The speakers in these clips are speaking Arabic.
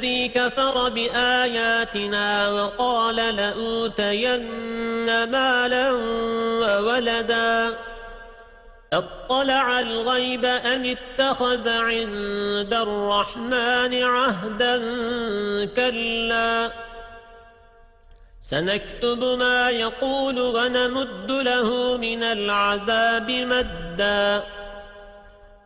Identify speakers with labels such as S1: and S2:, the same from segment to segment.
S1: الذي كفر بآياتنا وقال لأوتين مالا وولدا اطلع الغيب أم اتخذ عند الرحمن عهدا كلا سنكتب ما يقول ونمد له من العذاب مدّا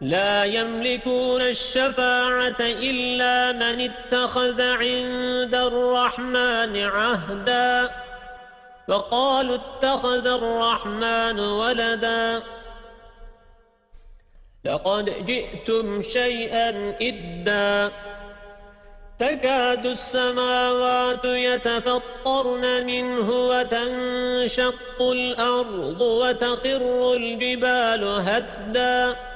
S1: لا يملكون الشفاعة إلا من اتخذ عند الرحمن عهدا. وقالوا اتخذ الرحمن ولدا. لقد جئتم شيئا إدا. تكاد السماوات يتفطرن منه وتنشق الأرض وتخر الجبال هدّا.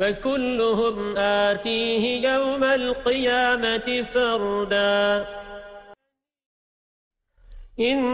S1: فكلهم آتيه يوم القيامة فردا. إن